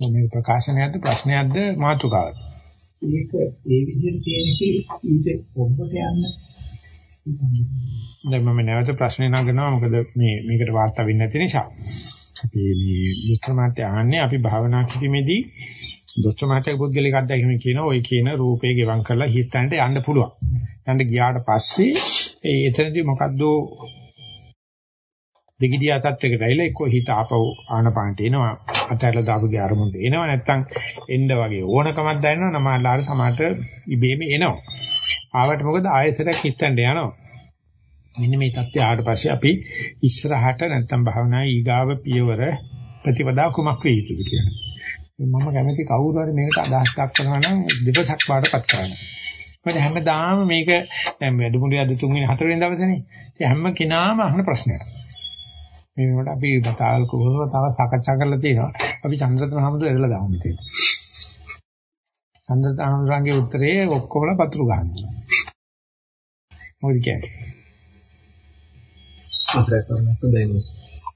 මේ ප්‍රකාශනයක්ද ප්‍රශ්නයක්ද මාතෘකාවක්ද? ඒක ඒ විදිහට තියෙන කී ඊට ඔබට යන්න දැන් මම නැවත ප්‍රශ්නේ නගනවා මොකද මේ මේකට වාර්තා වෙන්නේ නැති නිසා. අපි මේ වික්‍රමාර්ථය අහන්නේ අපි භාවනා කිරීමේදී දොච්චමාතක පුද්ගලික අධ්‍යක්ෂකම කියන ওই කියන රූපේ ගෙවම් කරලා හිතන්නට යන්න පුළුවන්. යන්න ගියාට පස්සේ ඒ එතනදී මොකද්ද දෙගිඩියා තත්ත්වයකට ඇවිල්ලා එක්ක හිත ආපහු ආනපානට එනවා. අතහැරලා දාපු ගේ අරමුණට එනවා. නැත්තම් එන්න වගේ ඕනකමක් දැනෙනවා නමාලාට සමාට ඉබේම එනවා. ආවට මොකද ආයෙසරක් හිටන්න යනවා. මෙන්න මේ தත්ත්වය ආවට පස්සේ අපි ඉස්සරහට නැත්තම් භාවනා ඊගාව පියවර ප්‍රතිපදා කුමක් වේ යුතුද කියලා. මම කැමති කවුරු හරි මේකට අදහස් දක්වනවා නම් දිවසක් පාඩපත් කරන්න. මොකද හැමදාම මේක දැන් වැඩමුළුවේ අද තුන්වෙනි හතරවෙනි දවසේනේ. ඉතින් හැම කෙනාම අහන ප්‍රශ්නයක්. මේ වෙනකොට අපි බතාල් කොහොමද තව සාකච්ඡා කරලා තියෙනවා. අපි චන්ද්‍රරත්න හමුදුර එදලා දාමු මෙතන. චන්ද්‍රරත්න හමුදුරන්ගේ උත්තරේ ඔක්කොම පතුරු ගන්නවා. මොකද කියන්නේ? අසරසන්නස දැන්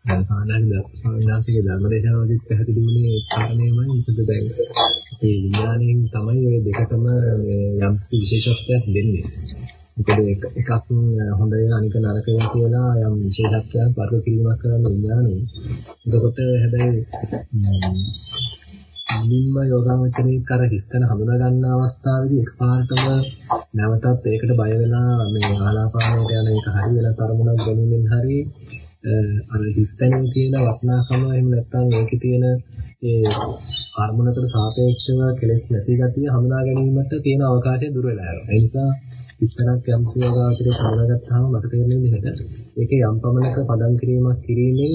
දැන් සාමාන්‍යයෙන් සාමාන්‍යසික ධර්මදේශනාවලිත් පැහැදිලි වුණේ කාරණේමයි මොකද දැන් අපේ විඥාණයෙන් තමයි ওই දෙකටම යම් විශේෂත්වයක් දෙන්නේ. මොකද එකක් හොඳයි අනික නරකයි කියලා යම් විශේෂත්වයක් වර්ග කිරීමක් කරන්න විඥානේ. එතකොට හැබැයි මුලින්ම යෝගාවචරයේ කර හිස්තන හඳුනා ගන්න අවස්ථාවේදී එකපාරටම නැවතත් ඒකට බය වෙලා මේ ආලාපානයට යන එක හරි වෙලා තරමුණක් ගැනීමෙන් හරි අර හිස්තනේ තියෙන වටිනාකම එහෙම නැත්නම් ඒකේ තියෙන ඒ අරමුණකට සාපේක්ෂව කෙලස් නැති ගතිය හඳුනා ගැනීමට තියෙන අවකාශය දුර වෙලා යනවා. ඒ නිසා ඉස්තරක් යම් සියෝගාචරයේ හඳුනාගත්තාම මට තේරෙන විදිහට ඒකේ යම් පමණක පදම් කිරීමක් කිරීමෙන්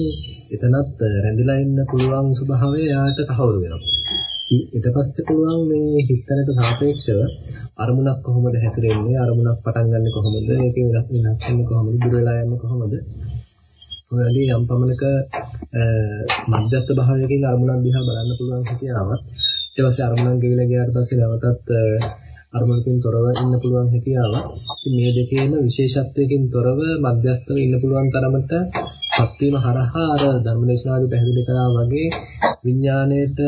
එතනත් රැඳිලා ඉන්න පුළුවන් ස්වභාවය යාට තහවුරු වෙනවා. ඊට පස්සේ පුළුවන් මේ හිස්තැනට සාපේක්ෂව අරමුණක් කොහොමද හැසිරෙන්නේ අරමුණක් පටන් ගන්නෙ කොහොමද ඒකේ වෙනස් වෙනස් වෙන්නේ කොහොමද දුර වෙලා යන්නේ කොහොමද ඔයගේ යම් පමණක මධ්‍යස්ථ භාවයකින් අරමුණක් දිහා බලන්න පුළුවන් හැකියාවක් ඊට පස්සේ අරමුණක් ගෙවිලා ගියාට පස්සේ නැවතත් අරමුණකින් තොරව ඉන්න පුළුවන් හැකියාව. මේ දෙකේම විශේෂත්වයකින් තොරව මධ්‍යස්ථව ඉන්න පුළුවන් තරමට ශක්තියම හරහා අර ධර්මදේශනාවේ පැහැදිලි කරා වගේ විඥාණයට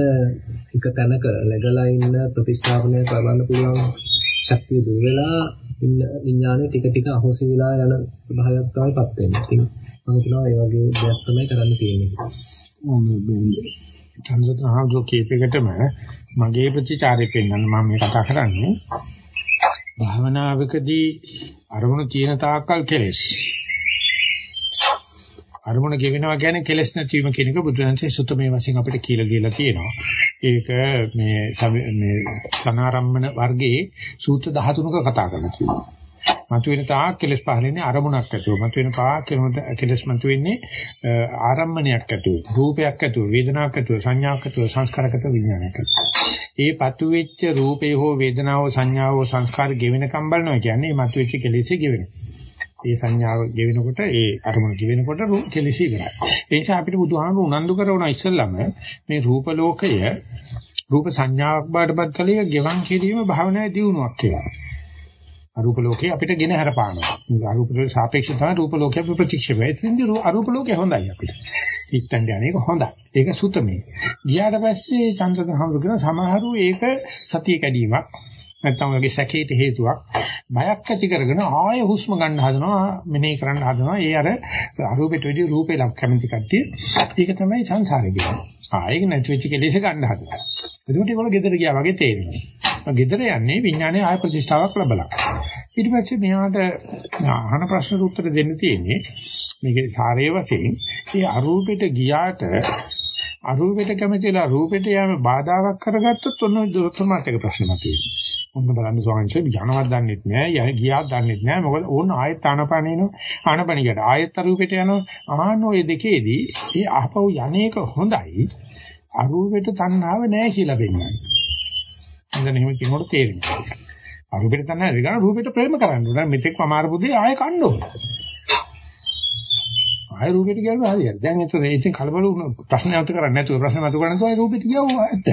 එක තැනක läගලා ඉන්න ප්‍රතිස්ථාපනය කරන්න පුළුවන් ශක්තිය දුර වෙලා විඥාණය ටික ටික අහෝසි වෙලා යන ස්වභාවයක් තමයි පත් වෙන්නේ. ඉතින් මම හිතනවා ඒ වගේ දෙයක් තමයි කරන්න තියෙන්නේ. චන්ද්‍රතහාජෝ කීපයකටම මගේ ප්‍රතිචාරය පෙන්වන්න මම මේ කතා කරන්නේ භාවනාවකදී අරමුණු තියෙන තාක්කල් කෙලෙස් අරමුණ ගෙවෙනවා කියන්නේ කෙලෙස් නැතිවීම කියන එක බුදුරජාණන්සේ සුතමේ වශයෙන් අපිට කියලා දීලා තියෙනවා. ඒක මේ මේ සනාරම්මන වර්ගයේ සූත්‍ර 13ක කතා කරලා තියෙනවා. මතුවෙන තාක් කෙලස් පහලෙන්නේ අරමුණක් ඇතුව. මතුවෙන පාක් කෙලස් මතුවෙන්නේ ආරම්මණයක් ඇතුව, රූපයක් ඇතුව, වේදනාවක් ඇතුව, සංඥාවක් ඇතුව, සංස්කාරකත විඥානයක් ඇතුව. ඒ පතුවෙච්ච රූපේ හෝ වේදනාව හෝ සංඥාව හෝ සංස්කාර ගෙවෙනකම් බලනවා කියන්නේ මතුවෙච්ච කෙලෙසේ ගෙවෙන. ඒ සංඥාව ගෙවෙනකොට ඒ අරමුණ ගෙවෙනකොට කෙලෙසි ඉවරයි. ඒ නිසා අපිට බුදුහාමුදුරු උනන්දු කරන ඉස්සෙල්ලම මේ රූප ලෝකය රූප සංඥාවක් බාටපත් කලේ ගෙවන් කිරීම භාවනාවේ දියුණුවක් කියලා. අරූප ලෝකේ අපිට ගෙන හරපානවා. අරූප ලෝකේ සාපේක්ෂව තමයි රූප ලෝකේ අපි ප්‍රතික්ෂේප වෙයි. එතෙන්දී අරූප ලෝකේ හොඳයි අපිට. ඉක්තන් යන්නේක හොඳයි. ඒක සුතමේ. ගියාට පස්සේ චන්ද්‍රදන හඳුගෙන සමහරු ඒක සතිය කැඩීමක් නැත්නම් ඔයගේ සැකේට හේතුවක් බයක් ඇති කරගෙන ආයෙ හුස්ම ගන්න හදනවා මෙනෙහි කරන්න හදනවා ඒ අර අරූපෙට වෙඩි රූපේ ලක් කැමති කට්ටිය ඒක තමයි සංසාරේ කියන්නේ ආයෙ නැති වෙච්ච කෙලෙස ගන්න හදනවා එතකොට ඒගොල්ලෝ ගෙදර ගියා වගේ තේරෙනවා ගෙදර යන්නේ විඥානයේ ආය ප්‍රතිෂ්ඨාවක් ලැබලා. ඊට පස්සේ මෙයාට අහන ප්‍රශ්නට උත්තර දෙන්න තියෙන්නේ මේකේ සාරයේ වශයෙන් ඒ අරූපෙට ගියාට අරූපෙට කැමතිලා රූපෙට යෑම බාධාවක් කරගත්තොත් ඔන්න දොස්තරමාට එක ප්‍රශ්න මතුවේ. ඔන්න බලන්න ස්වාමීන් වහන්සේ යනවත් දන්නෙත් නෑ යහ ගියාත් දන්නෙත් නෑ මොකද ඕන ආයෙත් ආනපනිනු ආනපනියට ආයෙත් අරූපෙට යනවා ආන ඔය දෙකේදී ඒ අහපව් යන්නේක හොඳයි අරූපෙට තණ්හාව නෑ කියලා වෙන්නේ. ඉඳන් එහෙම කියනකොට තේරෙනවා. අරූපෙට තමයි විගණ රූපෙට ප්‍රේම කරන්න ඕන. මෙතෙක් අමාරු බුදේ ආයෙ කන්න ඕන. ආයෙ රූපෙට ගියම හරියට. දැන් එතන ඉතින් කලබල වුණ ප්‍රශ්න අන්ත කරන්නේ නැතුව ප්‍රශ්න මතු කරන්නේ නැතුව ආයෙ රූපෙට ගියව ඇත්ත.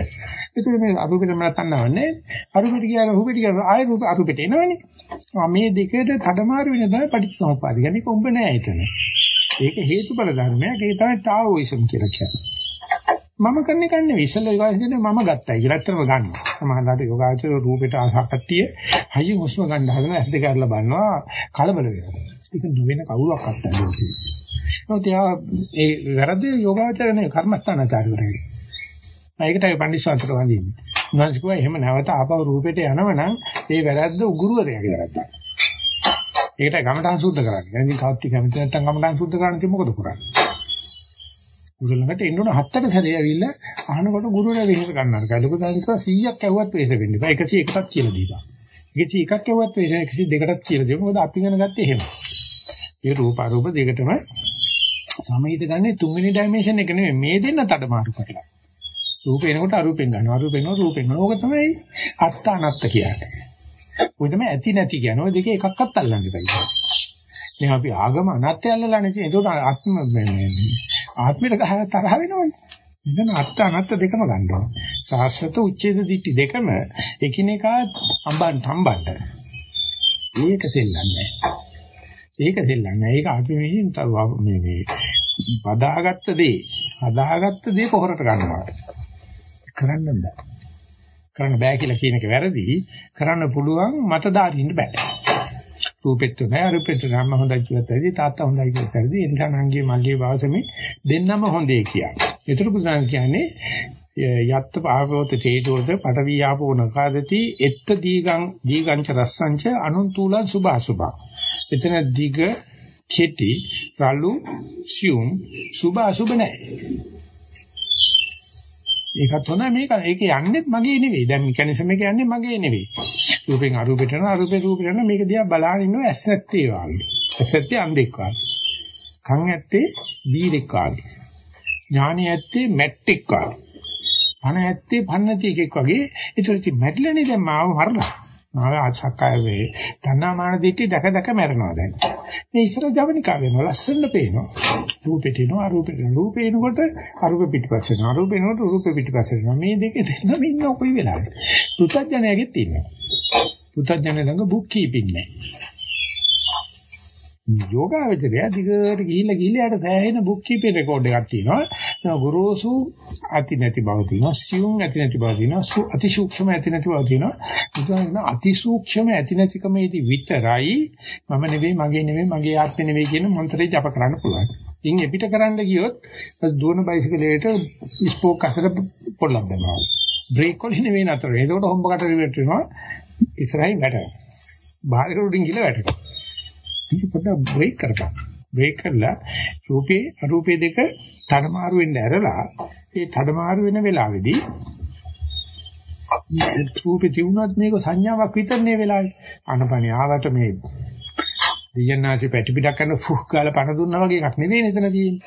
ඒකනේ මේ අරූපෙට මම තන්නවන්නේ. අරූපෙට ගියාම රූපෙට ගියාම ආයෙ රූප අරූපෙට එනවනේ. මේ දෙකේට තඩමාරු වෙන තමයි පටිච්චසමුප්පාද. කියන්නේ කොම්බ නෑ එතන. ඒක හේතුඵල ධර්මයක්. ඒක තමයි තාවෝයිසම් කියලා කියන්නේ. මම කරන්නේ කන්නේ ඉස්සෙල්ලා යෝගාවචරය මම ගත්තයි කියලා ඇත්තටම ගන්න. සමහරවිට යෝගාවචරය රූපෙට ආසක්තිය හයිය හුස්ම ගන්න හදන ඇස් දෙක අරලා බලනවා කලබල වෙනවා. ඒක නොවන කවුරක් අත්දැකීම. නමුත් යා ඒ වැරද්ද යෝගාවචරනේ කර්මස්ථානචාරවරේ. ඒකටයි පඬිස්සන්තර වඳින්නේ. උන්වහන්සේ කිව්වා එහෙම නැවත ආපහු රූපෙට යනවනම් ඒ වැරද්ද උගුරුවරයාගේ වැරද්දක්. ඒකට ගමඨං සුද්ධ කරන්නේ. ඉතින් කවුත් කැමති නැත්නම් ගමඨං සුද්ධ කරන්නේ මොකද කරන්නේ? ගුරු ළඟට එන්න ඕන හත්තට සැරේ ඇවිල්ලා අහනකොට ගුරුවරයා වෙහෙස ගන්නවා. කලක දානිකවා 100ක් ඇහුවත් වෙහෙස වෙන්නේ නැහැ. 101ක් කියලා දීපන්. 101ක් ඇහුවත් වෙහෙස 102ක්ට කියලා දෙමු. මොකද අපි ඉගෙන ගත්තේ එහෙම. ඒ රූප අරූප දෙකටම සමහිත ගන්නේ තුන්වෙනි ඩයිමන්ෂන් එක නෙමෙයි මේ දෙන්න තඩමාරු කරලා. රූපේ එනකොට අරූපෙන් ගන්නවා. අරූපෙන් එනකොට රූපෙන් ගන්නවා. ඕක තමයි අත්ත අනත්ත කියන්නේ. ඔය තමයි ඇති නැති කියන ඔය දෙකේ එකක්වත් අල්ලන්න බෑ. දැන් අපි ආගම අනත්ය අල්ලලානේ තියෙන්නේ. ඒකට ආත්ම මේ ආත්මයට ගහ තරහ වෙනවනේ. මෙතන අත්ත අනත්ත දෙකම ගන්න ඕන. සාස්වත උච්ඡේද දිට්ටි දෙකම එකිනෙකා අඹන් තම්බන්න. ඒක සෙල්ලන්නේ ඒක දෙල්ලන්නේ. ඒක අපි මෙහින් මේ මේ වදාගත්ත දේ, හදාගත්ත දේ පොහොරට ගන්නවා. කරන්න බෑ. කරන්න බෑ කියලා කියන එක වැරදි. කරන්න පුළුවන් මතදාරින්න බෑ. රූපෙත් නැහැ අරූපෙත් ගන්න හොඳයි කියලාත් ඇති තාත්තා හොඳයි කියලාත් ඇති ඒ නිසා නංගී මල්ලී වාසමේ දෙන්නම හොඳේ කියන්නේ. ඒතර පුසාන කියන්නේ යත්ත පාවෝත චේතෝද පටවි ආපෝ නකාදති එත්ත දීගං දීගංච රස්සංච අනුන්තුලං සුභාසුභා. එතන දිග කෙටි රළු සියුම් සුභාසුභ නැහැ. ඒකත් හොඳයි මේක ඒක යන්නේත් මගේ නෙවෙයි. දැන් මෙකැනිසම් එක යන්නේ මගේ නෙවෙයි. රූපෙන් අරූපෙට යනවා අරූපෙන් රූපෙට යනවා මේක දිහා බලාගෙන ඉන්නවා ඇස් නැත්තේ වාගේ. ඇස් නැත්තේ අන්ධෙක් වාගේ. කන් ඇත්තේ බීරෙක් වාගේ. ඥානෙ ඇත්තේ මැට්ටෙක් වාගේ. පණ ඇත්තේ පන්නති එකෙක් වගේ. ඒතර ඉතින් මැරිලානේ දැන් මාව මරලා. මාව ආසක්කාය වේ. තණ්හාමාන දිටි දැක දැක මැරෙනවා දැන්. මේ ඉස්සර ජවනිකා වෙනවා ලස්සන පේනවා. රූපෙට එනවා අරූපෙට රූපේ එනකොට අරූප පිටිපස්ස එනවා. අරූපේ එනකොට රූපේ පිටිපස්ස එනවා. මේ දෙකේ දෙන්නම ඉන්න කොයි වෙලාවෙ. පුතඥයෙගෙත් ඉන්නවා. පුතඥය ළඟ බුක් කීපින් නැහැ. යෝගාවචරය දිගට ගිහිල්ලා ගිහිල්ලා යට සෑහෙන බුක් කීපේ රෙකෝඩ් එකක් තියෙනවා. ගුරුසු අති නැති බව තියෙනවා. සියුම් ඇති නැති බව තියෙනවා. අති සූක්ෂම ඇති නැති බව තියෙනවා. බුදුහාම අති සූක්ෂම ඇති නැතිකමේදී විතරයි මම නෙවෙයි මගේ නෙවෙයි මගේ ආත්මෙ නෙවෙයි කියන මන්ත්‍රය ජප කරන්න පුළුවන්. ඉන් එපිට කරන්න ගියොත් දුවන බයිසිකලයට ස්පෝක් අතර පොල්ලක් දෙනවා. බ්‍රේක් කොලිස් නෙවෙයි නතර. ඒකට හොම්බකට රිවර්ට් වෙනවා. ඉස්සරහින් වැටෙනවා. බාහිර උඩින් ගිහලා වැටෙනවා. ඒක පොඩ්ඩක් බ්‍රේක් කරපන්. බ්‍රේක් කරලා රූපේ අරූපේ දෙක තඩමාරු වෙන්න ඇරලා ඒ තඩමාරු වෙන වෙලාවේදී රූපේ තිබුණත් මේක සංඥාවක් විතරනේ වෙලාවේ. අනපනිය ආවට මේ දෙයන්නාචි පැටි පිටක් කරන ෆුක් ගාලා පණ දුන්නා වගේ එකක් නෙවෙයි නේතන තියෙන්නේ.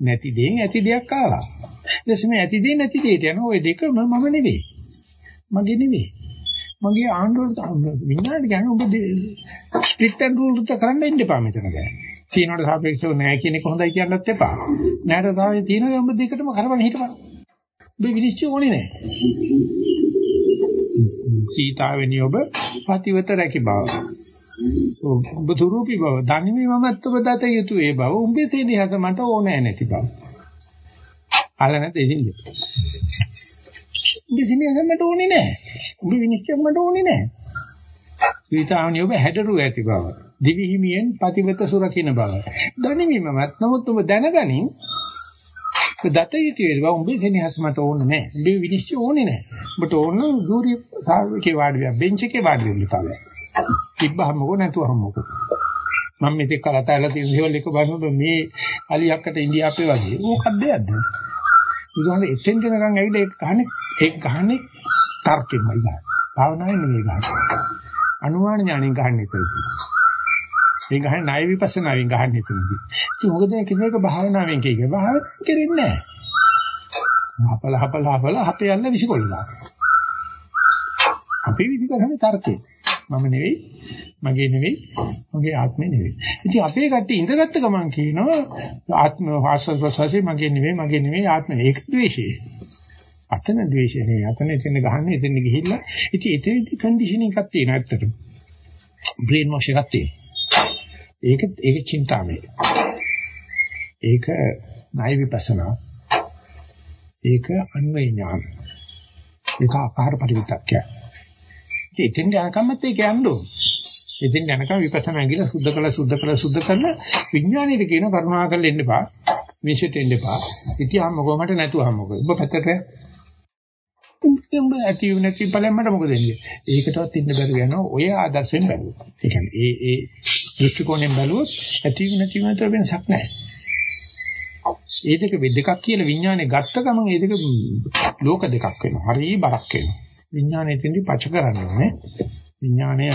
නැති දෙයින් ඇති දෙයක් ආවා. ඊට පස්සේ මේ ඇති දෙයින් නැති දෙයට යන ওই දෙකම මම නෙවෙයි. මගේ නෙවෙයි. මගේ ආණ්ඩුවට විඥාණයට කියන්නේ ඔබ ස්ප්ලිට් ඇන්ඩ් රූල් උත්තර කරන්න ඉන්න එපා මෙතන ගැන. තියනකට සාපේක්ෂව නෑ කියන එක හොඳයි කියන්නත් එපා. නෑට තාම තියෙනවා ඔබ දෙකටම කරවන්න හිටපන්. ඔබ විනිශ්චය ඕනේ නෑ. සීතාවෙනි ඔබ පතිවත රැකි බව. ඔබ දුරූපි බව. ධනිමේ මමත් ඔබ දත යුතු ඒ බව. උඹේ තියෙන හත මට ඕනෑ නැති බව. අහලා නැද්ද ඉතින්? උඹ සිනියස මට ඕනේ නැහැ. උඹ විනිශ්චයක් මට ඕනේ නැහැ. සීතාවනි ඔබ හැඩරු ඇති බව. දිවි හිමියෙන් පතිවත සුරකින්න බව. දනිමිමවත් නමුත් ඔබ දැනගනින් ඔබ දත යුතු වේවා උඹ සිනියස මට ඕනේ නැහැ. උඹ විනිශ්චය ඕනේ නැහැ. ඔබට ඕන දූරි සාවිකේ වාඩි වෙලා බෙන්ච් එකේ වාඩි වෙන්න තමයි. තිබ්බහම මොකෝ නැතුවම මොකෝ. මම මේක කලතැලා තියෙන දේවල් එක බලනකොට මේ අලියක්කට ඉන්දියාපේ වගේ ඕකක් දෙයක්ද? බුදුහාම එතෙන් දෙනකන් ඇවිල්ලා ඒක ගහන්නේ ඒක ගහන්නේ තර්කෙමයි ගහන්නේ. භාවනාවෙන් නෙමෙයි ගහන්නේ. අනුමාන ඥාණයෙන් ගහන්නේ එතනදී. මේ ගහන්නේ ණය විපස්සනාවෙන් ගහන්නේ එතනදී. ඉතින් මොකද කෙනෙක් භාවනාවෙන් කියයි. භාවනාවෙන් කරෙන්නේ නැහැ. හපල හපල හපල හතේ යන්න විසිකොල්ලා. අපි විසිකරන්නේ තර්කේ. මම නෙවෙයි මගේ නෙවෙයි මගේ ආත්මේ නෙවෙයි. ඉතින් අපේ කට්ටිය ඉඳගත්ත ගමන් කියනවා ආත්ම වාසස් ප්‍රසසි මගේ නෙවෙයි මගේ නෙවෙයි ආත්මේ ඒක ද්වේෂය. අතන ද්වේෂය නෙවෙයි අතන එතන ගහන්නේ එතන ගිහිල්ලා ඉතින් එතනදි කන්ඩිෂනින් එකක් තියෙනවා ඇත්තටම. බ්‍රේන් වොෂ් එකක් තියෙනවා. ඒක ඒක චින්තාමය. ඒක ණය විපස්සනා. ඒක අන්වේ ඥාන. ඒක ආකාර පරිවිතක්කය. ඉතින් යනකම්මත් ඒක යන්න ඕන. ඉතින් යනකම් විපස්සනා ඇඟිල සුද්ධ කළ සුද්ධ කළ සුද්ධ කරලා විඥාණයට කියන කරුණා කරලා එන්න එපා. මේෂෙට එන්න එපා. ඉතින් ආම්මකෝ මට නැතුවම මොකද? ඔබ පැත්තට උඹ ඇති නැති බලන්න මට මොකද වෙන්නේ? ඒකටවත් ඉන්න බැරුව යනවා ඔය ආදර්ශයෙන් බැලුවොත්. ඒ කියන්නේ ඒ ඒ දෘෂ්ටි කෝණයෙන් බැලුවොත් ඇති නැති වෙනතර වෙනසක් නැහැ. ඒ දෙක දෙකක් කියලා විඥානේ ගත්ත ගමන් ඒ දෙක ලෝක දෙකක් වෙනවා. හරි බරක් වෙනවා. විඥානේ තෙන්දි පච කරන්නේ විඥානය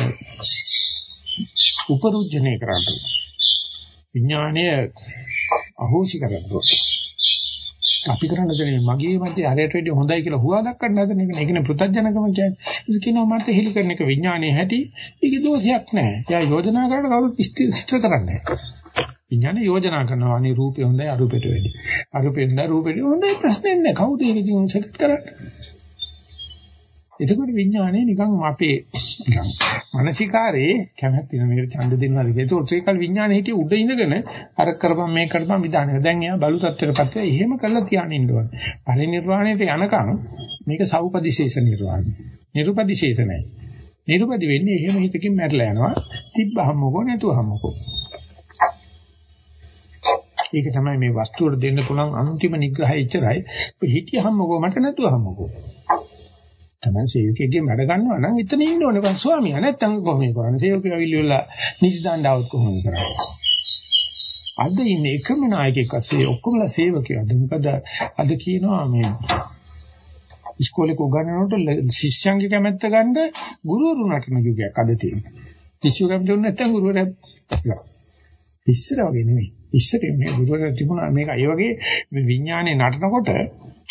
උපරුජ්ජනේ කරන්නේ. විඥානය අහෝසි කරන්නේ. අපි කරන්න දෙන්නේ මගේ මතේ හරියට වැඩි හොඳයි කියලා හුවා දක්වන්න හදන එක නේ. ඒකනේ පෘථජනකම කියන්නේ. ඒක කියනවා මට හෙලි කරන එක විඥානයේ හැටි. ඒකේ දෝෂයක් නැහැ. එයා යෝජනා කරලා කවුරුත් ඉෂ්ට කරන්නේ නැහැ. විඥානේ යෝජනා කරනවා අනේ රූපේ හොඳයි අරූපෙට වැඩි. අරූපෙන් හොඳයි රූපෙට හොඳයි ප්‍රශ්නේ නැහැ. කවුද ඒක ඉතින් සෙට් කරන්නේ? එතකොට විඥානේ නිකන් අපේ නිකන් මානසිකාරේ කැමැත්ත වෙන මේකට ඡන්ද දෙනවා කියලා. ඒකත් ඒකල් විඥානේ හිටිය උඩ ඉඳගෙන අර කරපම් මේ කරපම් විධානය. දැන් එයා බලු තත්ත්වයටපත් වෙලා එහෙම කරලා තියාගෙන ඉන්න ඕනේ. පරිනිර්වාණයට යනකම් මේක සෞපදිශේෂ නිර්වාණය. නිරුපදිශේෂ නැහැ. නිරුපදි වෙන්නේ එහෙම හිතකින් මැරලා යනවා. තිබ්බහමකෝ නැතුවහමකෝ. ඒක තමයි මේ වස්තුවට දෙන්න පුළුවන් අන්තිම නිග්‍රහය ඉච්චරයි. හිටියහමකෝ මට නැතුවහමකෝ. තමයි සේවකයෙක්ගේ වැඩ ගන්නවා නම් එතන ඉන්න ඕනේ. බං ස්වාමියා? නැත්තම් කොහොමද කරන්නේ? සේවකයා විල්ලිවලා නිසි දාන්නවත් කොහොමද කරන්නේ? අද ඉන්නේ එකම නායකයෙක් අස්සේ ඔක්කොමලා සේවකයෝ. අද මොකද? අද කියනවා මේ ඉස්කෝලේ උගන්වනකොට ශිෂ්‍යයන්ගේ කැමැත්ත ගන්න ගුරුවරු නටන යුගයක් අද තියෙනවා. ශිෂ්‍යයෝ කැමති නැත්තම් ගුරුවරයා ඉස්සර වගේ නෙමෙයි. ඉස්සර මේ ගුරුවරයා තිබුණා මේක ඒ වගේ විඥානේ නටනකොට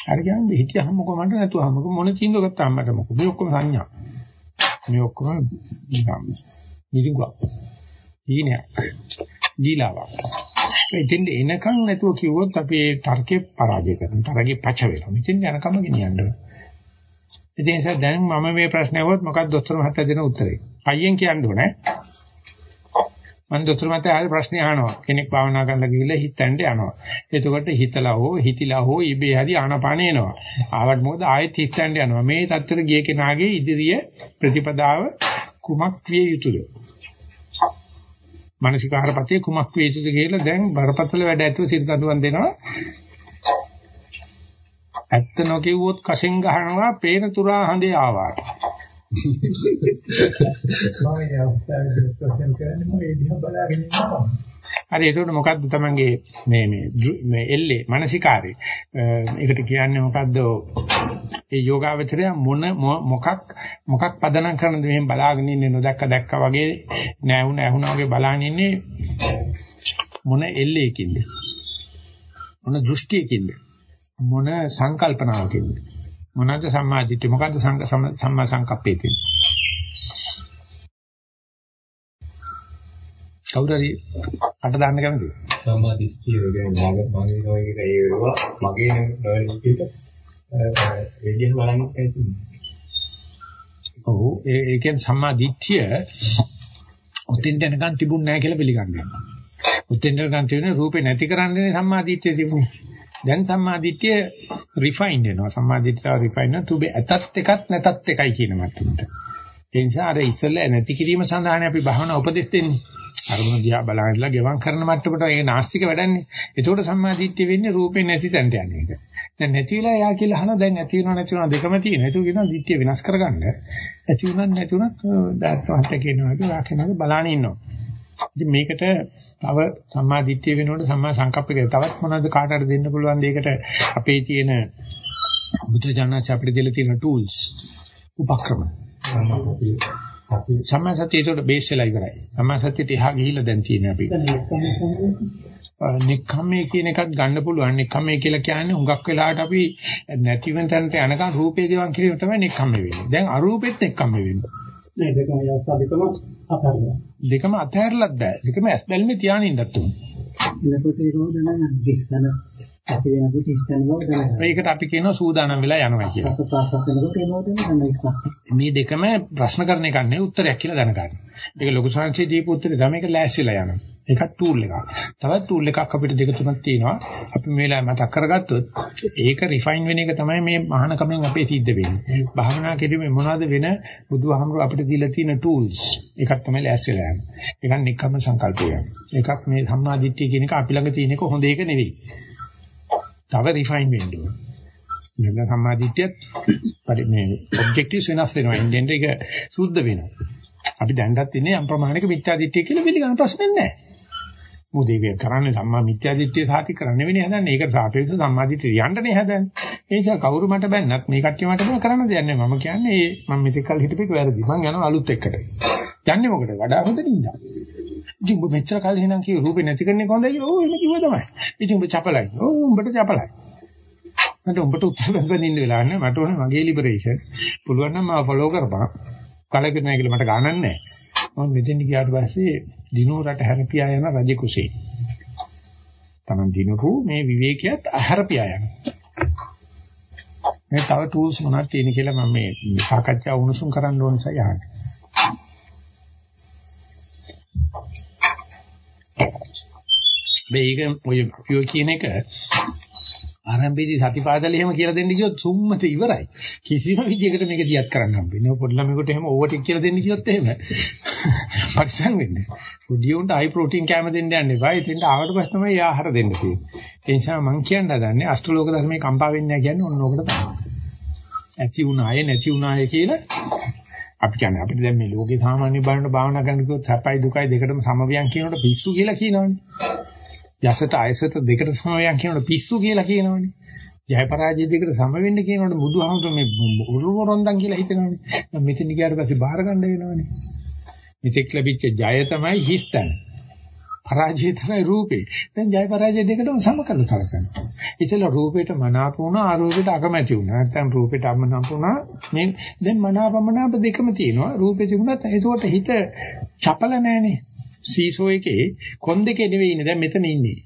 හරි කියන්නේ හිටියහම මොකද මට නැතුවම මොන තීන්දුව ගත්තාම මට මොකද? මේ ඔක්කොම සංඥා. මේ ඔක්කොම නිකම් නිදිගුවක් ඊනයක් දීලාවක්. ඉතින් එනකන් නැතුව කිව්වොත් අපි ඒ තර්කේ පරාජය කරනවා. තරගේ පච වෙනවා. ඉතින් යනකම ගෙනියන්න ඉතින් ඒ නිසා දැන් මම මේ ප්‍රශ්නේ අහුවොත් මොකක්ද දොස්තර මහත්තයා දෙන උත්තරේ? අයියෙන් කියන්න ඕනේ. මම දොස්තර මහත්තයා ආයෙ ප්‍රශ්නේ අහනවා. කෙනෙක් භාවනා කරන්න ගිහිල්ලා හිතෙන්ට යනවා. එතකොට හිතලා හෝ හිතිලා හෝ ඉබේ හරි ආනපාන එනවා. ආවට මොකද ආයෙත් හිතෙන්ට යනවා. මේ தත්තර ගිය කෙනාගේ ඉදිරිය ප්‍රතිපදාව කුමක් විය යුතුද? මානසිකාරපතිය කුමක් විය යුතුද කියලා දැන් බරපතල වැඩ ඇතුව සිරිතඩුවන් දෙනවා. ඇත්ත නොකියුවොත් කසෙන් ගහනවා පේන තුරා හඳේ ආවා. මම ඒ අවස්ථාවේ ප්‍රශ්න කරන්නේ මම ඒ දිහා බලාගෙන ඉන්නවා. හරි ඒකට මොකද්ද තමන්ගේ මේ මේ මේ එල්ලේ මානසිකාරේ ඒකට කියන්නේ මොකද්ද? ඒ යෝගාවචරය මොන මොකක් මොකක් පදනම් කරනද මෙහෙම බලාගෙන ඉන්නේ නොදැක්ක දැක්කා වගේ නැවුන ඇහුණා වගේ බලාගෙන ඉන්නේ මොන එල්ලේකින්ද? මොන දෘෂ්ටියකින්ද? මොන සංකල්පනාවකින්ද? මොනවාද සම්මාදිට්ඨිය මොකද්ද සම්මා සංකප්පේ තියෙන්නේ? කවුරු හරි අට දාන්න කැමතිද? සම්මාදිට්ඨිය කියන්නේ මගේ මගේ නොයක ඒ වේවා මගේ නොයකට එදින බලන්න ඇති ඔව් ඒ ඒ කියන්නේ සම්මාදිට්ඨිය උතින් දැනගන් තිබුණ නැහැ කියලා පිළිගන්නවා. උතින් දැනගන් තියෙන රූපේ නැති කරන්නේ සම්මාදිට්ඨිය තිබුණේ දැන් සම්මාදිට්ඨිය රිෆයින් වෙනවා. සම්මාදිට්ඨිය රිෆයින් වෙනවා. තුබේ ඇතත් එකක් නැතත් එකයි කියන මට්ටමට. ඒ නිසා අර ඉස්සෙල්ලා නැති කිරීම සඳහානේ අපි භවනා උපදෙස් දෙන්නේ. අරමුණ දිහා බලනදලා ගෙවම් කරන මට්ටමට ඒක නාස්තික වැඩන්නේ. ඒකෝට සම්මාදිට්ඨිය වෙන්නේ රූපේ නැති තැනට යන එක. දැන් නැති වෙලා යා කියලා අහන දැන් ඇති වෙනව නැති වෙනව දෙකම තියෙන. ඒක කියනවා දිට්ඨිය වෙනස් කරගන්න. ඇති වුණත් නැති වුණත් දාර්ශනික කියනවා වගේ වාක්‍යනක බලාන ඉන්නවා. ඉතින් මේකට තව සම්මා දිට්ඨිය වෙනකොට සම්මා සංකප්පක තවත් මොනවද කාට හරි දෙන්න පුළුවන් දෙයකට අපේ තියෙන බුද්ධ අපිට දෙලා තියෙන tools උපක්‍රම සම්මා සතියට බේස් වෙලා ඉවරයි. සම්මා සතියට එහා ගිහිල්ලා දැන් තියෙන අපි. නික්කම්මේ කියන එකත් ගන්න පුළුවන්. නික්කම්මේ කියලා කියන්නේ හුඟක් වෙලාවට අපි නැතිවෙන තැනට යනකම් රූපේ ගෙවන් කිරීම තමයි නික්කම්මේ වෙන්නේ. දැන් අරූපෙත් නික්කම්මේ වෙන්නේ. නෑ දෙකම අවස්ථා දෙකම අතහැරලා. දෙකම අතහැරලත් බෑ. දෙකම ඇස් බැල්මේ තියාගෙන ඉන්නත් උනේ. එතකොට ඒක හොදන දිස්සන. ඇති වෙනකොට ඉස්සෙල්ම දැනගන්න. මේකට අපි කියනවා සූදානම් වෙලා යනවා කියලා. ප්‍රසස් ප්‍රසස් වෙනකොට එනවා දැනගන්න ඒක ප්‍රශ්න. මේ දෙකම ප්‍රශ්න කරන එකක් නෙවෙයි උත්තරයක් කියලා දැනගන්න. ඒක ලොකු සංචේ දීපු උත්තරේ තමයි මේක ලෑස්තිලා යනවා. ඒකත් ටූල් එකක්. තවත් ටූල් එකක් අපිට දෙක තුනක් තියෙනවා. අපි මේ වෙලාවේ මතක් කරගත්තොත් ඒක රිෆයින් වෙන එක තමයි මේ මහානකමෙන් අපේ සිද්ධ වෙන්නේ. භාවනා කිරීමේ මොනවද වෙන බුදුහාමුදුර අපිට දීලා තියෙන ටූල්ස්. එකක් තමයි ලෑස්තිලා යන්නේ. ඒකක් නික්කම සංකල්පය. එකක් මේ සම්මාදිට්ඨිය කියන එක අපි ළඟ තියෙන එක හොඳ එක නෙවෙයි. තව රිෆයින් වෙන්න ඕන. මෙන්න සම්මාදිට්ඨියත් පරි මේ ඔබ්ජෙක්ටිව්ස් වෙනස් වෙනවා. ඉන්දෙන්ට ඒක සුද්ධ වෙනවා. අපි දැන්ගත් ඉන්නේ යම් ප්‍රමාණයක මිත්‍යාදිට්ඨිය කියලා පිළිගන්න ප්‍රශ්නේ නැහැ. මොකද ඒක කරන්නේ සම්මා මිත්‍යාදිට්ඨිය සාති කරන්න වෙන්නේ හදන්නේ. ඒකට සාපේක්ෂව සම්මාදිට්ඨිය යන්නනේ හදන්නේ. ඒ නිසා කවුරු මට බැන්නත් මේ කට්ටිය මට බෑ කරන්න දෙයක් නැහැ. මම කියන්නේ මම මෙතෙක් කල් හිටපෙක වැරදි. මං යනවා අලුත් එක්කට. යන්නේ මොකටද? වඩා හොඳ නින්දා. ඉතින් ඔබ මෙච්චර කල් හිනම් කිය රූපේ නැති කරන්නේ කොහොමද කියලා? ඕ එහෙම කිව්වා තමයි. ඉතින් ඔබ චපලයි. ඕ උඹට චපලයි. මට උඹට උත්තර දෙන්න වෙලා නැහැ. මට ඕනේ මගේ ලිබරේෂන්. පුළුවන් නම් මාව ෆලෝ කරපන්. කලකිරෙන්නේ නැහැ කියලා මට ගානක් නැහැ. මම මෙතෙන් ගියාට පස්සේ දිනෝ රට හැරපියා යන රජ කුසේ. Taman දිනකෝ මේ විවේකයක් අහැරපියා යන. මේ තව ටූල්ස් මොනවද තියෙන කියලා මම මේ සාකච්ඡා උණුසුම් කරන්න ඕන නිසා යහන්නේ. මේක ඔය අපිෝ කියන එක ආරම්භයේදී සතිපාසල එහෙම කියලා දෙන්න කිව්වොත් සුම්මත ඉවරයි. කිසිම විදියකට මේක දියත් කරන්න හම්බෙන්නේ. පොඩි ළමයෙකුට එහෙම ඕවර්ටික් කියලා දෙන්න කිව්වොත් එහෙම පරිස්සම් වෙන්නේ. පොඩි උන්ට හයි ප්‍රෝටීන් කැම දෙන්න යන්න එපා. ඉතින් ආවට පස්සේ තමයි ආහාර දෙන්න තියෙන්නේ. ඒ නිසා මම කියන්න හදන්නේ අෂ්ටලෝක ධර්මයේ කම්පා වෙන්නේ නැහැ කියන්නේ ඔන්න ඕකට තමයි. ඇති වුණායේ නැති වුණායේ කියලා අපි කියන්නේ අපිට දැන් මේ ලෝකේ සාමාන්‍ය බලන භාවනා කරන කිව්වොත් සැපයි දුකයි දෙකටම සමවියන් කියනකොට පිස්සු කියලා කියනවනේ. යසට අයසට දෙකට සමවයන් කියනකොට පිස්සු කියලා කියනවනේ. ජය පරාජය දෙකට සම වෙන්න කියනකොට බුදුහාමුදුර මේ උරුමොරොන්දන් කියලා හිතනවනේ. දැන් මෙතන ගියාට පස්සේ බාර ගන්න වෙනවනේ. මෙතෙක් ලැබිච්ච ජය තමයි හිස්තන. පරාජය තමයි රූපේ. දැන් ජය පරාජය දෙකටම සම කරලා තරකනවා. ඉතල රූපේට මනාප වුණා ආරූපේට අකමැති වුණා. නැත්නම් රූපේට අමනාප වුණා. මේ දැන් මනාපමනාප දෙකම තියෙනවා. රූපේ තිබුණත් ඒකට හිත චපල නැහනේ. සීසෝ එකේ කොන් දෙකේ නෙවෙයි ඉන්නේ දැන් මෙතන ඉන්නේ.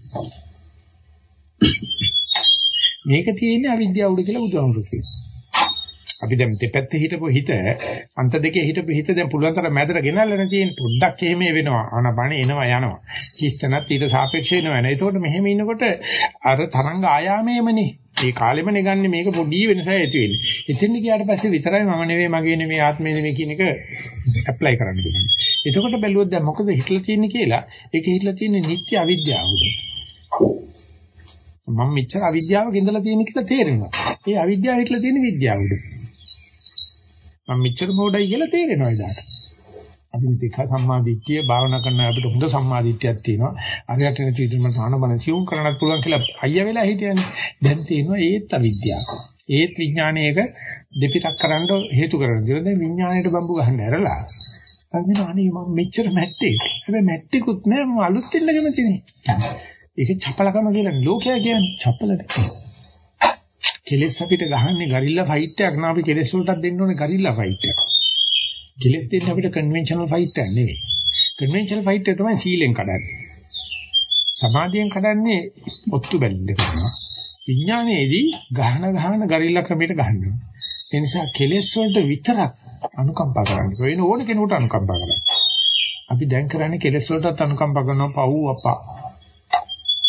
මේක තියෙන්නේ අවිද්‍යාව උඩ කියලා බුදුහාමුදුරුවෝ කියනවා. අපි දැන් දෙපැත්තේ හිටපු හිත අන්ත දෙකේ හිටපු හිත දැන් පුළුවන් තරම් මැදට ගෙනල්ලා තියෙන පොඩ්ඩක් එහෙම වෙනවා. ආනපන එනවා යනවා. කිස්තනත් ඊට සාපේක්ෂව එනවා. ඒතකොට මෙහෙම ඉන්නකොට අර තරංග ආයාමයේමනේ. ඒ කාලෙමනේ ගන්න මේක පොඩි වෙනසක් ඇති වෙන්නේ. එතෙන් ගියාට පස්සේ විතරයි මම නෙවෙයි මගේ නෙවෙයි ආත්මය නෙවෙයි කියන එක ඇප්ලයි කරන්න පුළුවන්. එතකොට බැලුවොත් දැන් මොකද හිටලා තියෙන්නේ කියලා ඒක හිටලා තියෙන්නේ නිත්‍ය අවිද්‍යාවද. මම මෙච්චර අවිද්‍යාවක ඉඳලා තියෙන කියලා තේරෙනවා. ඒ අවිද්‍යාව හිටලා තියෙන විද්‍යාවද. මම මෙච්චර මොඩයි කියලා තේරෙනවා එදාට. අපි මෙතක සම්මාදිට්ඨිය භාවනා කරන අපිට හොඳ සම්මාදිට්ඨියක් තියෙනවා. අරයට නැති විදිහට මම ආනබන සියුම් කරන්නත් පුළුවන් කියලා අයියා වෙලා හිටියනේ. දැන් තියෙනවා ඒත් අවිද්‍යාව. ඒත් විඥානයේක දෙපිටක් කරන්න හේතු කරන දේ. දැන් විඥාණයට බම්බු ගහන්න ඇරලා අන්න අනේ මම මෙච්චර මැට්ටේ. හැබැයි මැට්ටිකුත් නෑ මම අලුත් දෙන්නගෙන තියෙන්නේ. ඒක චපලකම කියලා ලෝකයා කියන්නේ චපලට. කෙලස් අපිට ගහන්නේ ගරිල්ලා ෆයිට් එකක් නා අපි කෙලස් වලටත් දෙන්න ඕනේ ගරිල්ලා ෆයිට් එකක්. කෙලස් දෙන්න අපිට කන්වෙන්ෂනල් ෆයිට් එකක් නෙවෙයි. කන්වෙන්ෂනල් ෆයිට් එක තමයි සීලෙන් කඩන්නේ. සමාධියෙන් කඩන්නේ ඔත්තු බැලින්න කරනවා. විඥානයේදී ගහන ගහන ගරිල්ලා ක්‍රමයට ගන්නවා. ඒ නිසා කෙලස් වලට විතරක් අනුකම්පා කරන්න. වෙන ඕන කෙනෙකුට අනුකම්පා කරන්න. අපි දැන් කරන්නේ කෙලස් වලටත් අනුකම්පා කරනවා පව් අප්පා.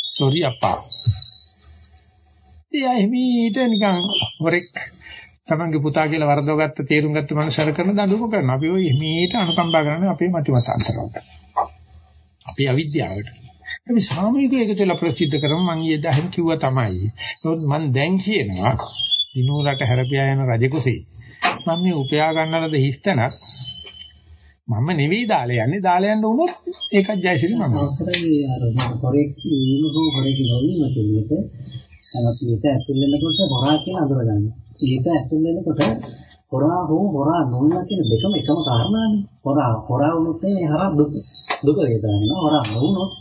සෝරි අප්පා. ඉතින් එහිමීට නිකන් හොරෙක් තමන්ගේ පුතා කියලා වරදවගත්ත තේරුම් ගත්ත මනුස්සයර කරන දඬුවම කරනවා. අපි ඔය එහිමීට අනුකම්පා කරන්නේ අපේ මතිමතාන්තරවලට. අපේ අවිද්‍යාවට. අපි සාමූහික එකතුලා ප්‍රසිද්ධ කරමු මම ඊයේ දහම් කිව්වා තමයි. නමුත් මම දැන් කියනවා දිනෝරට හැරපියා යන රජකුසේ මම මේ උපයා ගන්නලද හිස්තනක් මම නෙවෙයි දාලා යන්නේ දාලා යන්න උනොත් ඒකත් ජයසිරි මම. අවසරයි අර හොරෙක් වීම හෝ හොරෙක් නොවීම කියලට අපි ඒක ඇතුල් වෙනකොට හොරා කියන අඳුර ගන්න. ඒක ඇතුල් වෙනකොට හොරා හෝ හොරා නොවන කියන දෙකම එකම කාරණානේ. හොරා හොරා වුණොත් මේ හරා දුක දුක වේදනා හොරා නොවුනොත්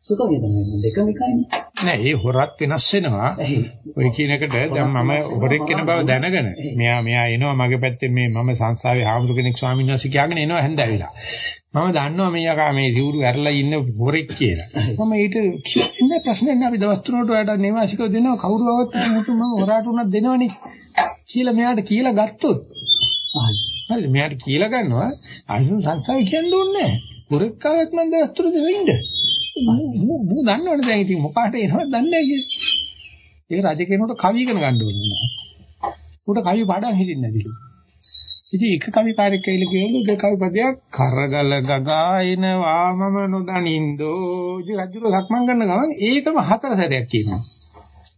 සුඛ වේදනා දෙකම එකයිනේ. නෑ ඒ හොරත් වෙනස් වෙනවා. ඔය කියන එකට දැන් මම හොරෙක් කියන බව දැනගෙන මෙයා මෙයා එනවා මගේ පැත්තේ මේ මම සංසාවේ ආමතු කෙනෙක් ස්වාමීන් වහන්සේ කියලාගෙන එනවා හැන්දෑවිලා. මම දන්නවා මේ යකා මේ සිවුරු ඇරලා ඉන්න හොරෙක් කියලා. මම ඊට ඉන්නේ ප්‍රශ්නේ නැහැ අපි දවස් තුනකට ඔයාලට නිවාසිකව දෙනවා කවුරු ආවත් මුතු මම හොරාට උනත් දෙනවනේ කියලා මෙයාට කියලා ගත්තොත්. හරිද මෙයාට කියලා ගන්නවා අයිසන් සංසාරේ කියන්න ඕනේ නැහැ. හොරෙක් ආවත් මම දවස් තුන දෙන්න ඉන්න. මම දන්නවනේ දැන් ඉතින් මොකාට එනවද දන්නේ නැහැ කියලා. ඒක රජ කෙනෙකුට කවි ඉගෙන ගන්න ඕනේ. උට කවි පාඩම් හිටින්නේ නැතිලු. ඉතින් එක කවි කාර්යයක් කියලා කියනලු ඒ කවි පදයක් කරගල ගගායන වාමම නොදනින්දෝ ඉතින් රජුල සක්මන් කරන ගමන් ඒකම හතර සැරයක් කියනවා.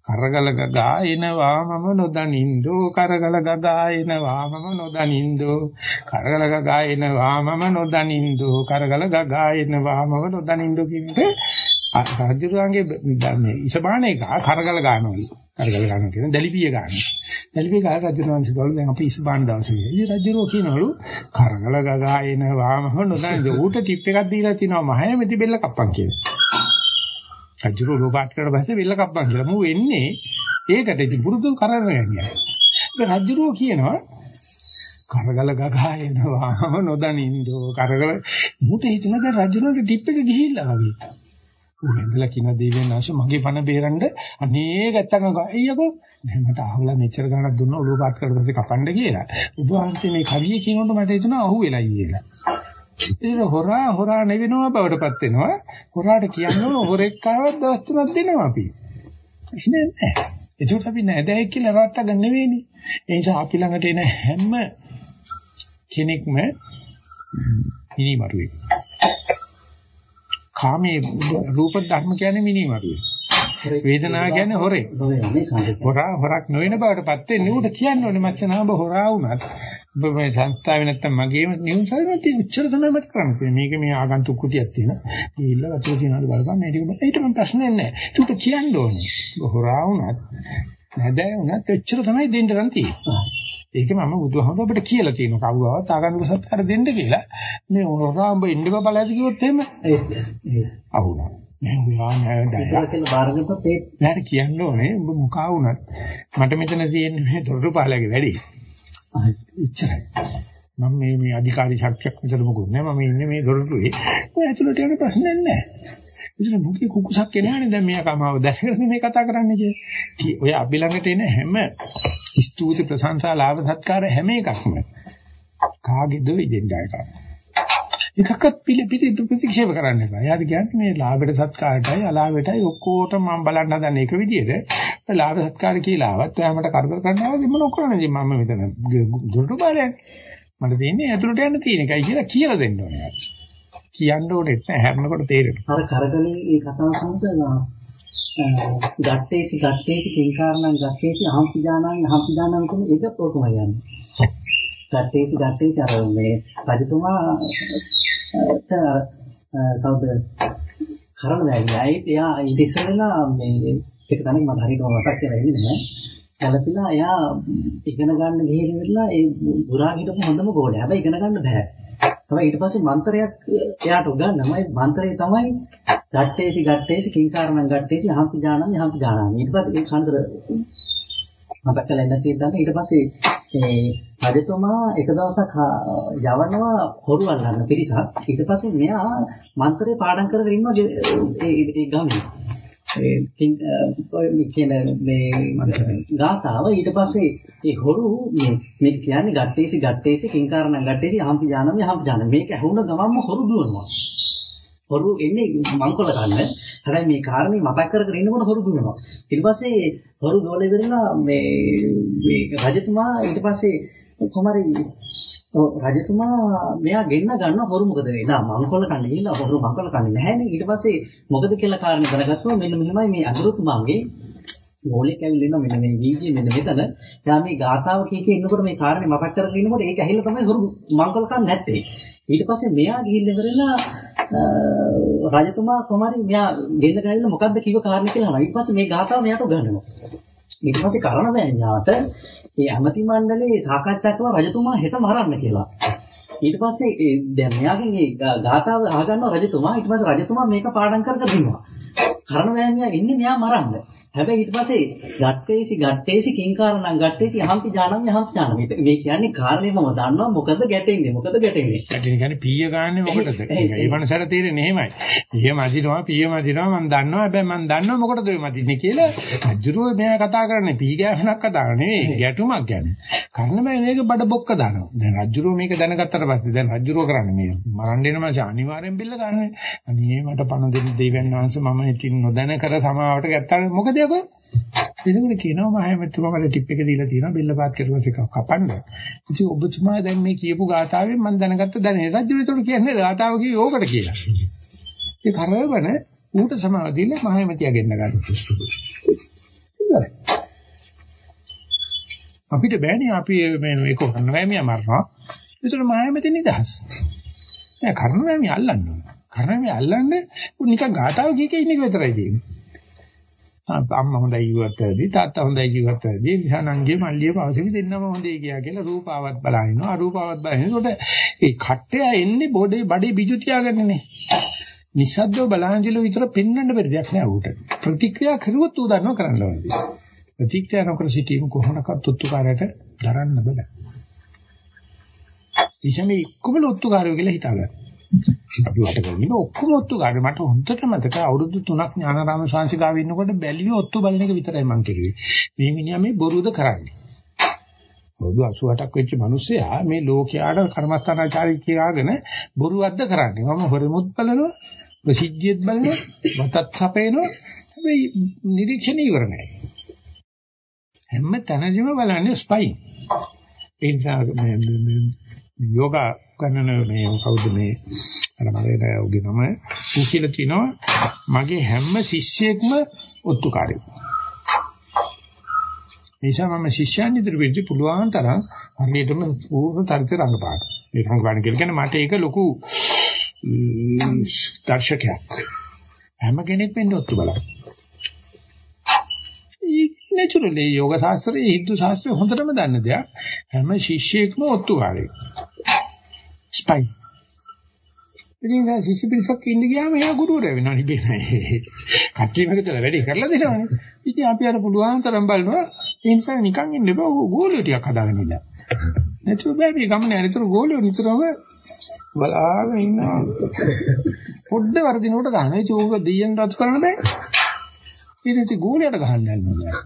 කරගල ගගායන වාමම නොදනින්දෝ කරගල ගගායන වාමම නොදනින්දෝ කරගල ගගායන වාමම නොදනින්දෝ කරගල ගගායන වාමම නොදනින්දෝ කියන්නේ රජුරංගේ මේ ඉසබාන එක කරගල ගන්නවලු. කරගල ගන්න කියන දැලිපිය ගන්න. දැලිපිය ගාන රජුරංශ ගාලු දැන් අපි ඉසබාන දවසේ. ඉතින් රජුරෝ කියනවලු කරගල ගගා එන වාමහ නොදන්නේ ඌට ටිප් එකක් දීලා තිනවා මහය මෙති බෙල්ල කප්පන් කියලා. රජුරෝ රෝබාට් කරලා පස්සේ බෙල්ල කප්පන් කියලා. මූ වෙන්නේ ඒකට ඉතින් පුරුදු කරගෙන යන්නේ. ඒ රජුරෝ කියනවා කරගල ගගා එනවා මම නොදනින්දෝ කරගල මුට හිතන දැන් රජුරන්ට ටිප් එක ගිහිල්ලා වගේ ඌ ඇඳලා කියන දෙවියන් ආශ මගේ පණ බේරන්න අනේ ගැත්තක අයියකෝ නෑ මට අහලා මෙච්චර ගණක් දුන්න ඔළුව පාත් කරලා පස්සේ කපන්න කියලා. ඔබ වහන්සේ මේ කවිය කියනකොට මට හිතුණා අහු වෙලයි කියලා. ඒක හොරා හොරා නෙවෙනවා බවටපත් වෙනවා. හොරාට කියන්නේ හොරෙක් ආවත් දවස් තුනක් දෙනවා අපි. ඉන්නේ නැහැ. ඒකට අපි නෑදෑයෙක් කියලා රට්ට ගන්න නෙවෙයිනේ. ඒ නිසා අපි ළඟට එන හැම කෙනෙක්ම මිනිමරුවෙක්. කාමයේ රූප ධර්ම කියන්නේ මිනිමරුවේ. වේදනාව කියන්නේ හොරේ. හොරා හොරක් නොවන බවටපත් වෙන්නේ උට කියන්න ඕනේ මචං ආඹ හොරා වුණත් ඔබ මේ සංස්ථාවේ නැත්තම් මගේම නියුන්සල්වත් උච්චර තමයි මට කරන්නේ. මේක මේ ආගන්තුක් කුටියක් තියෙනවා. ගිහිල්ල වතුර තියනවාද බලපන් මේ ටික ඊට මම ප්‍රශ්නේ නැහැ. උට කියන්න ඕනේ. හොරා වුණත් නැදෑ වුණත් උච්චර තමයි දෙන්න රන් තියෙන්නේ. ඒක මම බුදුහාමුදුර අපිට කියලා තියෙනවා කවුරුවත් ආගන්තුක සත්කාර දෙන්න කියලා. මේ හොරාඹ ඉන්නක බලයිද කිව්වොත් එහෙම අහුණා. නෑ ඔයා නෑ දැන් කියලා බාරගත්තොත් ඒ නෑ කියන්න ඕනේ ඔබ මුඛා වුණත් මට මෙතන තියෙන්නේ මේ දොරටු පාලගේ වැඩි. ඉච්චරයි. මම මේ මේ අධිකාරී ශක්තියක් විතර මොකුත් නෑ මම ඉන්නේ මේ දොරටුවේ. ඔය ඇතුළට යන ප්‍රශ්නයක් නෑ. ඉතින් මුඛේ කුකුසක් එනහනේ දැන් මෙයා කමාව දැකගෙන මේ කතා කරන්නේ කිය. ඔය අපි ළඟට එන හැම ස්තුති ප්‍රශංසා ලාභ සත්කාර හැම එකක්ම කාගේද ඉදෙන්ඩා එකක්. එකක්වත් පිළි පිළි ප්‍රතික්ෂේප කරන්න එපා. යාට කියන්නේ මේ ලාභයට සත්කාරයටයි අලාභයටයි ඔක්කොටම මම බලන්න හදන එක විදිහට ලාභ සත්කාර කියලා ආවත් ඔයාමට කරදර කරනවාද මොන කරන්නේ මම මෙතන දුරට බාරයක්. මට තියෙන්නේ ඇතුළට යන්න තියෙන එකයි කියලා කියලා දෙන්න ඕනේ. කියන්න ඕනේ නැහැ හැරනකොට තේරෙනවා. අර කරගලේ ඒ කතාව සම්පූර්ණ ගත්තේසි ගත්තේසි කිංකාරණං ගත්තේසි අහම්පි ඥානං අහම්පි ඥානං කියන එක පොකම යන්නේ. ගත්තේසි ගත්තේසි අර මේ රජතුමා අර කවුද කරන වැලියයි එයා ඊට ඉස්සෙල්ලා මේ එක තැනක මට හරියට මතක් කියලා ඉන්නේ නැහැ. කලපිලා එයා ඉගෙන ගන්න ගිහින් ඉවරලා ඒ ගුරා හිටපු හොඳම ගෝලයා. හැබැයි ඉගෙන ගන්න බෑ. තමයි ඊට පස්සේ මන්ත්‍රයක් එයාට උගන්වනමයි මන්ත්‍රය තමයි ගට්ටේසි ගට්ටේසි කිංකාරණං ගට්ටේසි අහම්පි ඥානං අහම්පි ඥානං. ඊට පස්සේ ඒ කන්දර මතක කරලා නැති ඊට පස්සේ ඒ රජතුමා එක දවසක් යවනවා හොරු අල්ලන්න පිරිසක්. ඊට පස්සේ මෙයා මන්ත්‍රේ පාඩම් කරගෙන ඉන්නවා ඒ ඒ ගමේ. ඒ කියන මේ ගාතාව ඊට පස්සේ ඒ හොරු මේ මේක කියන්නේ ගට්ටේසි ගට්ටේසි කිංකාරණ ගට්ටේසි අහම්පි ඥානම අහම්පි ඥානම මේක ඇහුණ ගමන්ම හොරු දුවනවා. හොරු එන්නේ මංකොල ගන්න. හැබැයි මේ කාරණේ මතක් කර කර ඉන්නකොට හොරු දුවනවා. ඊට පස්සේ හොරු දෝල ඉවරලා මේ මේ රජතුමා ඊට පස්සේ කොහමරි රජතුමා මෙයා ගෙන්න ගන්න හොරු මොකද වෙන්නේ? නා මංකොල්ල කන්නේ ගිහලා හොරු මංකොල්ල කන්නේ නැහැනේ. ඊට පස්සේ මොකද කියලා කාරණේ දැනගත්තා මෙන්න මෙහෙමයි මේ අගුරුතුමාගේ මූලික ඇවිල්ලා ඉන්න මෙන්න මේ වීදියේ මෙන්න මෙතන. යා මේ ගාතාව කී කී ඉන්නකොට මේ කාරණේ මතක් කරගෙන ඉන්නකොට ඒක ඇහිලා තමයි හොරු මංකොල්ල කන්නේ නැත්තේ. ඊට පස්සේ මෙයා ගිහිල්ලා ඉවරලා රජතුමා කොමාරි මෙයා ගෙන්න ගාවිලා මොකද්ද කිව්ව කාරණේ කියලා අහනවා. ඊට පස්සේ මේ ගාතාව මෙයාට උගන්වනවා. ඊට පස්සේ කරණ බෑන්යාට ඒ ඇමති මණ්ඩලේ සාකච්ඡා කළා රජතුමා හෙට මරන්න කියලා. ඊට පස්සේ ඒ දැන් මෙයාගෙන් ඒ ගාථාව අහගන්නවා රජතුමා. ඊට පස්සේ රජතුමා මේක පාඩම් කරගෙන ඉන්නවා. කරණ වෑමියා ඉන්නේ මෙයා මරන්න. හැබැයි ඊට පස්සේ ගත්තේසි ගත්තේසි කිංකාරණං ගත්තේසි අහම්පි ඥානං යහම් ඥානං. මේ කියන්නේ කාරණේ මම දන්නවා මොකද ගැටෙන්නේ මොකද ගැටෙන්නේ. ඒ කියන්නේ පීය ගන්න මොකටද? ඒ මනසට තේරෙන්නේ එහෙමයි. පීය මදිනවා පීය මදිනවා මම දන්නවා හැබැයි මම දන්නවා මොකටද ඔය මදින්නේ කියලා. අජුරුව මෙයා කතා කරන්නේ පී ගෑවනක් කතා නෙවෙයි ගැටුමක් ගැන. කර්ණ බෑ මේක බඩ බොක්ක දානවා. දැන් රජුරුව මේක දැනගත්තට පස්සේ දැන් රජුරුව කරන්නේ මේ මරන්න එන මාස අනිවාර්යෙන් බිල්ල ගන්න. අනේ මට පණ දෙන්න දෙවියන් වහන්සේ මම ඉතින් නොදැන කර සමාවට ගත්තා මොකද යකෝ? එතකොට කියනවා මහමෙතුමා මට ටිප් එක දීලා තියෙනවා බිල්ල පාත් කරුවා එක කපන්න. ඉතින් ඔබතුමා දැන් මේ කියපු ගාතාවෙන් මම දැනගත්ත දැනේ රජුරුව ඒතකොට කියන්නේ ගාතාව කිව්ව ඕකට කියලා. ඒ කරවන ඌට සමාව දීලා මහමෙතියා ගෙන්න ගන්න. ඉවරයි. අපිට බෑනේ අපි මේ මේක කරන්න බෑ මියා මරනවා. ඒතර මහමෙති නිදහස්. නෑ කරන්න බෑ මියා අල්ලන්න ඕන. කරන්න බෑ අල්ලන්නේ නිකන් ගාතාව කිය කිය ඉන්න එක විතරයි තියෙන්නේ. අම්මා හොඳයි කිව්වත් වැඩි තාත්තා හොඳයි කිව්වත් වැඩි. විහානංගේ මල්ලිය පවසෙවි දෙන්නම හොඳයි කියා කියලා රූපාවත් බලහිනවා. අරූපාවත් බලහිනකොට ඒ කට්ටය එන්නේ බොඩේ බඩේ බිජු තියාගන්නනේ. නිසද්දව බලහන්ජල විතර පෙන්වන්න බැරි දෙයක් නෑ ඌට. ප්‍රතික්‍රියා කරුවොත් ඌ දන්නව කරන්න ඕනේ. ප්‍රතික්‍රියා නොකර සිටීම කොහොමනකත් උත්තුකාරයට දරන්න බෑ. ඉෂමේ කොබල උත්තුකාරයෝ කියලා හිතාගන්න. අපි වට කරගෙන ඔක්කොම ඔත්තු ගන්න මට හොඳට මතක අවුරුදු 3ක් ඥානාරාම ශාන්සිකාව ඉන්නකොට බැලියෝ ඔත්තු බලන එක විතරයි මං කෙරුවේ. මේ මිනිහා මේ බොරුද කරන්නේ. අවුරුදු 88ක් වෙච්ච මිනිස්සයා මේ ලෝකයාට කර්මස්ථානාචාරී කියාගෙන බොරුවක්ද කරන්නේ. මම හොරෙමුත් බලනවා, ප්‍රසිද්ධියත් බලනවා, මතත් සපේනවා. හැබැයි නිරීක්ෂණ ඉවර නැහැ. හැම තැනදීම බලන්නේ ස්පයින්. ඒ නිසා යෝගා කරන මේ කවුද මේ අර මගේ උගේ නම ඌ කියලා තිනවා මගේ හැම ශිෂ්‍යයෙක්ම ඔත්තුකාරයෙක්. නිසා මම ශිෂ්‍යයන් ඉදිරියට පුළුවන් තරම් හරියටම පූර්ණ තරිත රංගපාන. ඒ රංගපාන කියන්නේ මට ඒක ලොකු දර්ශකයක්. හැම කෙනෙක් වෙන්න ඔත්තු බලන්න. නැචරලි යෝග ශාස්ත්‍රයේ හින්දු ශාස්ත්‍රයේ හොඳටම දන්න දෙයක් හැම ශිෂ්‍යයෙක්ම ඔත්තුකාරයෙක්. ස්පයි. ඉතින් දැන් ශිෂ්‍ය පිරිසක් ඉන්න ගියාම එයා ගුරුවරයා වෙනවා නෙවෙයි. කට්ටියම එකතල වැඩි කරලා දෙනවනේ. ඉතින් අපි අර පුළුවන් තරම් බලනවා ඒ නිසා නිකන් ඉන්න බෑ ගෝලියෝ ටිකක් හදාගෙන ඉන්න. නැතුව බෑ මේ ගමන යනතර ගෝලියෝ නිතරම බලාගෙන ඉන්නවා. පොඩ්ඩ වර්ධිනකොට ගන්න. ඒ චෝක දෙයියන් රත් කරන්න බෑ. ඊට ඉතින් ගෝලියට ගහන්න යනවා.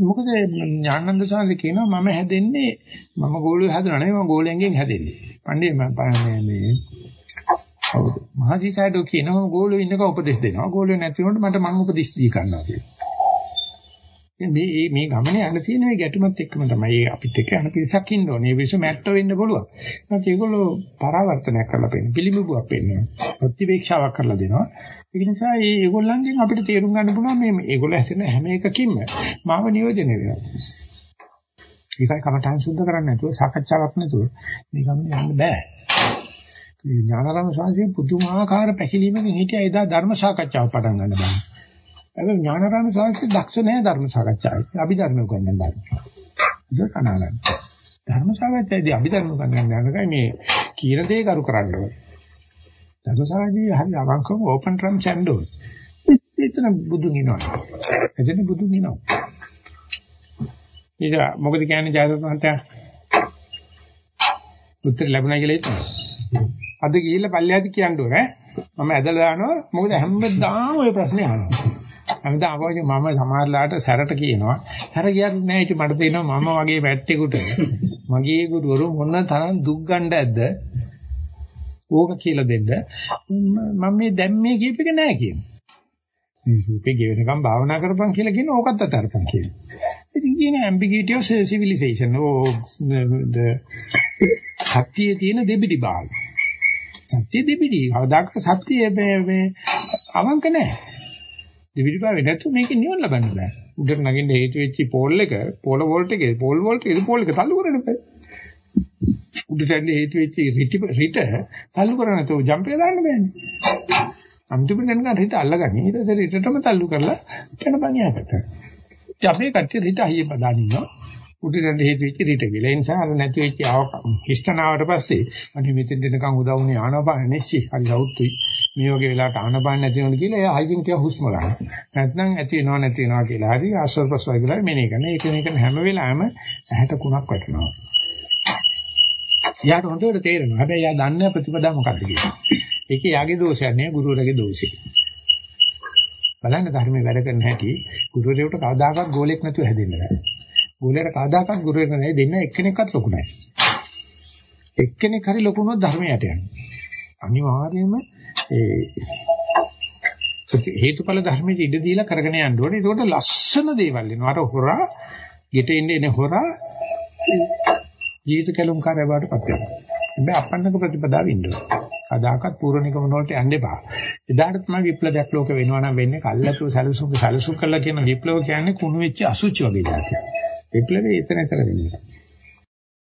මොකද ඥානන්ද සාන්ති කියනවා මම හැදෙන්නේ මම ගෝලිය හදනවා නෙවෙයි මම ගෝලෙන්ගෙන් හැදෙන්නේ. පණ්ඩේ මම මේ හවුද මහසීසයිඩෝ කියනවා ගෝලිය ඉන්නක උපදෙස් දෙනවා. ගෝලිය නැති වුණොත් මට මම උපදෙස් දී ගන්නවා කියලා. මේ මේ ගමනේ යන තියෙන මේ ගැටුමත් එක්කම තමයි අපිත් එක්ක යන පිරිසක් ඉන්න ඕනේ. මේ පිරිස මැට්ටෝ වෙන්න පුළුවන්. නැත්නම් ඒගොල්ලෝ පරාවර්තනයක් කරලා පෙන්නන. පිළිඹුවක් පෙන්නනවා. ප්‍රතිවේක්ෂාවක් කරලා දෙනවා. ඒ නිසා මේ ඒගොල්ලන්ගෙන් අපිට තේරුම් ගන්න පුළුවන් මේ මේගොල්ලෝ ඇසෙන හැම එකකින්ම මාව නියෝජනය වෙනවා. ඒකයි කමඨාන් සුද්ධ කරන්නේ නැතුව සාකච්ඡාවක් නැතුව මේ ගමන යන්න බෑ. ඥානාරාම සංසයෙන් පුදුමාකාර පැකිලීමකින් හිටියා එදා ධර්ම සාකච්ඡාව පටන් ගන්න බෑ. හැබැයි ඥානාරාම සංසය දක්ෂ නැහැ ධර්ම සාකච්ඡාවේ. අභිධර්ම උගන්වන්න බෑ. ඒක කනාලන්න. ධර්ම සාකච්ඡාවේදී අභිධර්ම උගන්වන්න යනකයි මේ කීර දේ කරු කරන්න ඕනේ. දසසාරදී හරි අවංකව ඕපන් ට්‍රම් චැන්ඩෝ. එතන බුදුන් ඉනවා. එතන බුදුන් ඉනවා. ඊට මොකද කියන්නේ ජයදත් මහත්තයා? උත්තර ලැබුණා කියලා හිතනවා. අද ගිහිල්ලා පල්ලෙහාදී කියන්න ඕනේ. මම ඇදලා දානවා. මොකද හැමදාම ওই ප්‍රශ්නේ අහනවා. හැමදාම අපෝජ මම සමහරලාට සැරට කියනවා. සැර කියන්නේ නැහැ. ඉතින් මට තේරෙනවා මම වගේ වැට්ටෙකුට මගේ ගුරුවරු මොන තරම් දුක් ගන්න ඇද්ද? ඕක කියලා දෙන්න. මම මේ දැන් මේ කියප එක නෑ කියනවා. මේ රූපේ ගෙවෙනකම් භාවනා කරපන් කියලා කියන ඕකත් අතරපන් කියනවා. ඉතින් කියන ambiguity of civilization ඕ සත්‍යයේ තියෙන දෙබිඩි බාල. සත්‍ය දෙබිඩි. කවදාක සත්‍ය මේ අවංක නැහැ. දෙබිඩි බාවේ නැතු මේක නිවන ලබන්න බෑ. උඩට නගින්න හේතු වෙච්ච පෝල් එක, පෝල වෝල්ට් එකේ, පෝල් වෝල්ට් එකේ පෝල් එක තල්ලු කරන්න බෑ. උඩට ඇන්නේ හේතු වෙච්ච රිට රිට තල්ලු කරන්නේ නැතුව ජම්ප් එක දාන්න බෑනේ. අන්තිමට නිකන් රිට අල්ලගන්නේ. ඊට පස්සේ රිටටම තල්ලු කරලා යන බණියාකට. ඉතින් අපේ කට්ටිය රිට අහිය බදාන ඉන්නවා. උඩට ඇන්නේ හේතු වෙච්ච රිට කියලා. ඒ නිසා අර නැති වෙච්ච හිස්තනාවට පස්සේ අනේ මෙතෙන් දෙනකන් උදව් වුණේ ආනපාන නෙස්සි. හරි සෞතුයි. මේ වගේ වෙලාවට ආනපාන නැති වෙනවද කියලා එයා හයිකින් ටික හුස්ම ගන්න. නැත්නම් ඇති වෙනව නැති වෙනවා කියලා හරි ආශ්වාස ප්‍රශ්වාස කියලා මෙනේ කරන. ඒක නේ හැම වෙලාවෙම ඇහැට කුණක් වැටෙනවා. යාට හොඳට තේරෙනවා. හැබැයි යා දන්නේ ප්‍රතිපදා මොකක්ද කියලා. ඒකේ යාගේ දෝෂයක් නෙවෙයි ගුරුවරගේ දෝෂේ. බලන්න ධර්මයේ වැඩ කරන හැටි ගුරුවරයෙකුට කවදාකවත් ගෝලෙක් නැතුව හැදෙන්න බෑ. ගෝලයට කවදාකවත් ගුරුවරයෙක් නැහැ දෙන්න එක්කෙනෙක්වත් ලොකු නැහැ. එක්කෙනෙක් හරි ලොකු වුණොත් ධර්මයට යනවා. අනිවාර්යයෙන්ම ඒ හේතුඵල ධර්මයේ ඉඩ දීලා කරගෙන යන්න ඕනේ. ඒකට ලස්සන දේවල් එනවා. අර හොරා ගෙට එන්නේ එන හොරා ජීවිත කැලුම් කාර්යය බවට පත් වෙනවා. හැබැයි අපන්නක ප්‍රතිපදාව ඉන්න ඕනේ. කදාකත් පූර්ණිකම වලට යන්න එපා. එදාට තමයි විප්ලවයක් ලෝක වෙනවා නම් වෙන්නේ කල්ලාතු සැලසුම් සැලසුම් කළා කියන විප්ලව කියන්නේ කුණු වෙච්ච අසුචි වගේ જાතියක්. විප්ලවයේ එතන එතන වෙන්නේ.